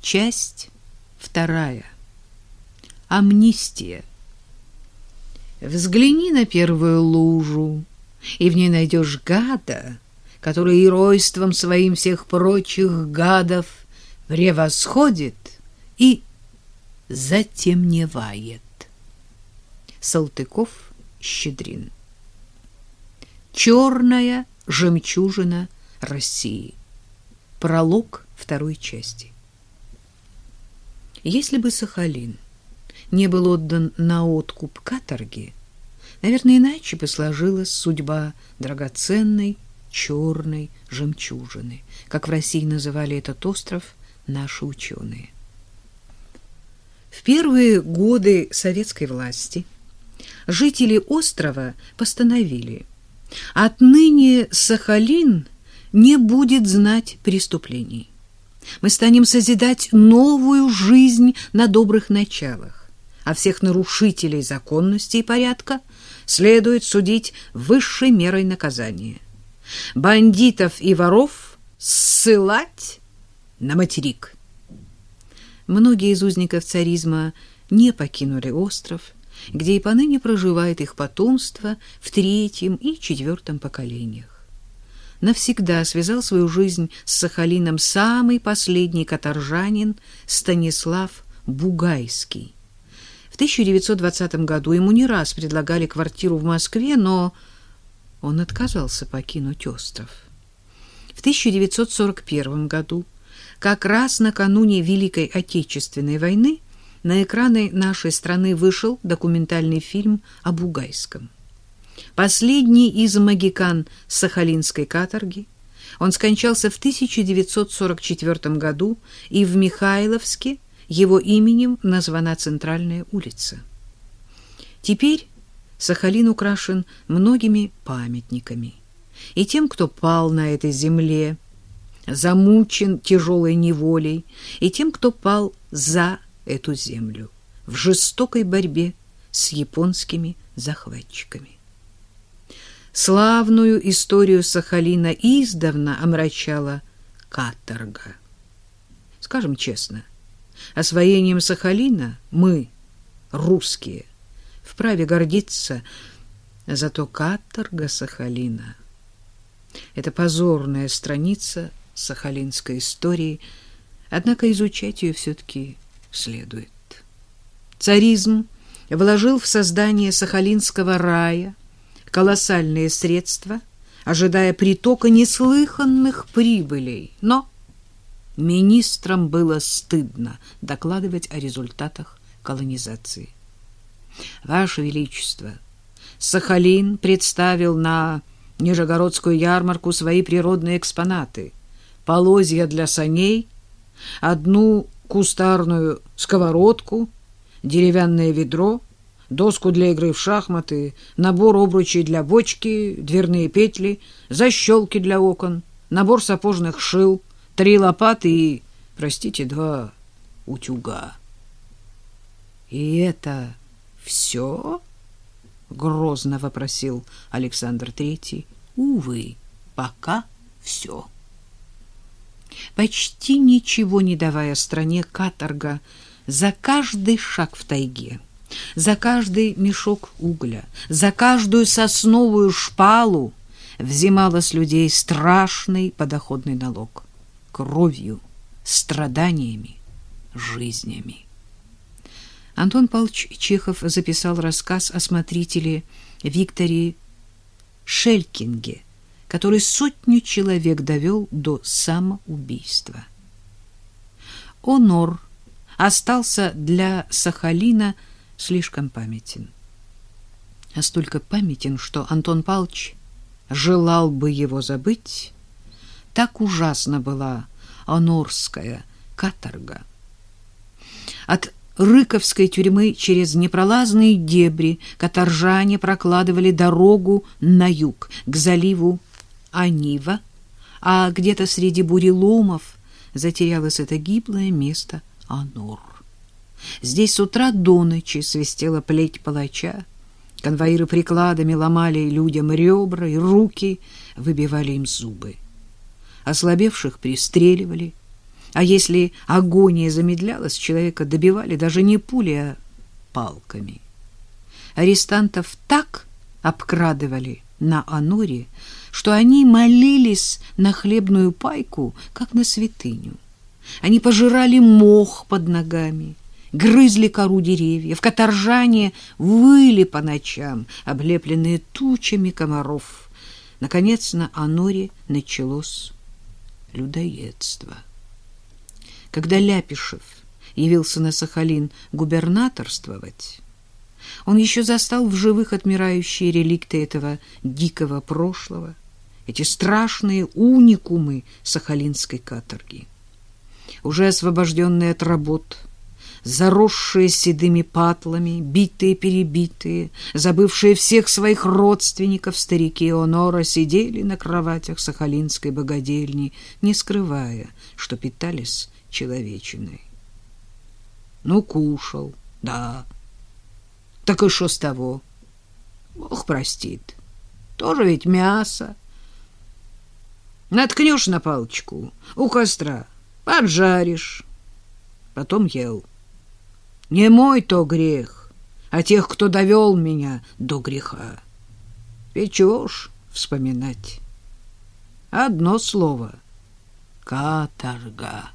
Часть вторая. Амнистия. Взгляни на первую лужу, и в ней найдешь гада, который геройством своим всех прочих гадов превосходит и затемневает. Салтыков-Щедрин. Черная жемчужина России. Пролог второй части. Если бы Сахалин не был отдан на откуп каторги, наверное, иначе бы сложилась судьба драгоценной черной жемчужины, как в России называли этот остров наши ученые. В первые годы советской власти жители острова постановили, отныне Сахалин не будет знать преступлений. Мы станем созидать новую жизнь на добрых началах, а всех нарушителей законности и порядка следует судить высшей мерой наказания. Бандитов и воров ссылать на материк. Многие из узников царизма не покинули остров, где и поныне проживает их потомство в третьем и четвертом поколениях. Навсегда связал свою жизнь с Сахалином самый последний каторжанин Станислав Бугайский. В 1920 году ему не раз предлагали квартиру в Москве, но он отказался покинуть остров. В 1941 году как раз накануне Великой Отечественной войны на экраны нашей страны вышел документальный фильм о Бугайском. Последний из магикан Сахалинской каторги. Он скончался в 1944 году, и в Михайловске его именем названа центральная улица. Теперь Сахалин украшен многими памятниками. И тем, кто пал на этой земле, замучен тяжелой неволей, и тем, кто пал за эту землю в жестокой борьбе с японскими захватчиками. Славную историю Сахалина издавна омрачала каторга. Скажем честно, освоением Сахалина мы, русские, вправе гордиться, зато каторга Сахалина — это позорная страница сахалинской истории, однако изучать ее все-таки следует. Царизм вложил в создание сахалинского рая колоссальные средства, ожидая притока неслыханных прибылей, но министрам было стыдно докладывать о результатах колонизации. Ваше Величество, Сахалин представил на Нижегородскую ярмарку свои природные экспонаты — полозья для саней, одну кустарную сковородку, деревянное ведро, доску для игры в шахматы, набор обручей для бочки, дверные петли, защелки для окон, набор сапожных шил, три лопаты и, простите, два утюга. И это все? грозно вопросил Александр Третий. Увы, пока все. Почти ничего не давая стране каторга за каждый шаг в тайге, за каждый мешок угля, за каждую сосновую шпалу взимала с людей страшный подоходный налог кровью, страданиями, жизнями. Антон Павлович Чехов записал рассказ о смотрителе Викторе Шелькинге, который сотню человек довел до самоубийства. Онор остался для Сахалина слишком памятен. А столько памятен, что Антон Павлович желал бы его забыть. Так ужасно была Онорская каторга. От Рыковской тюрьмы через непролазные дебри каторжане прокладывали дорогу на юг, к заливу Анива, а где-то среди буреломов затерялось это гиблое место Анор. Здесь с утра до ночи свистела плеть палача, конвоиры прикладами ломали людям ребра и руки, выбивали им зубы. Ослабевших пристреливали, А если агония замедлялась, человека добивали даже не пули, а палками. Арестантов так обкрадывали на Ануре, что они молились на хлебную пайку, как на святыню. Они пожирали мох под ногами, грызли кору деревьев, каторжане выли по ночам, облепленные тучами комаров. Наконец на Аноре началось людоедство. Когда Ляпишев явился на Сахалин губернаторствовать, он еще застал в живых отмирающие реликты этого дикого прошлого, эти страшные уникумы сахалинской каторги. Уже освобожденные от работ, заросшие седыми патлами, битые-перебитые, забывшие всех своих родственников, старики Онора сидели на кроватях сахалинской богадельни, не скрывая, что питались человечиной. Ну, кушал, да, так и что с того? Бог простит. Тоже ведь мясо. Наткнешь на палочку у костра, поджаришь, потом ел. Не мой то грех, а тех, кто довел меня до греха. Ведь чего ж вспоминать? Одно слово — каторга.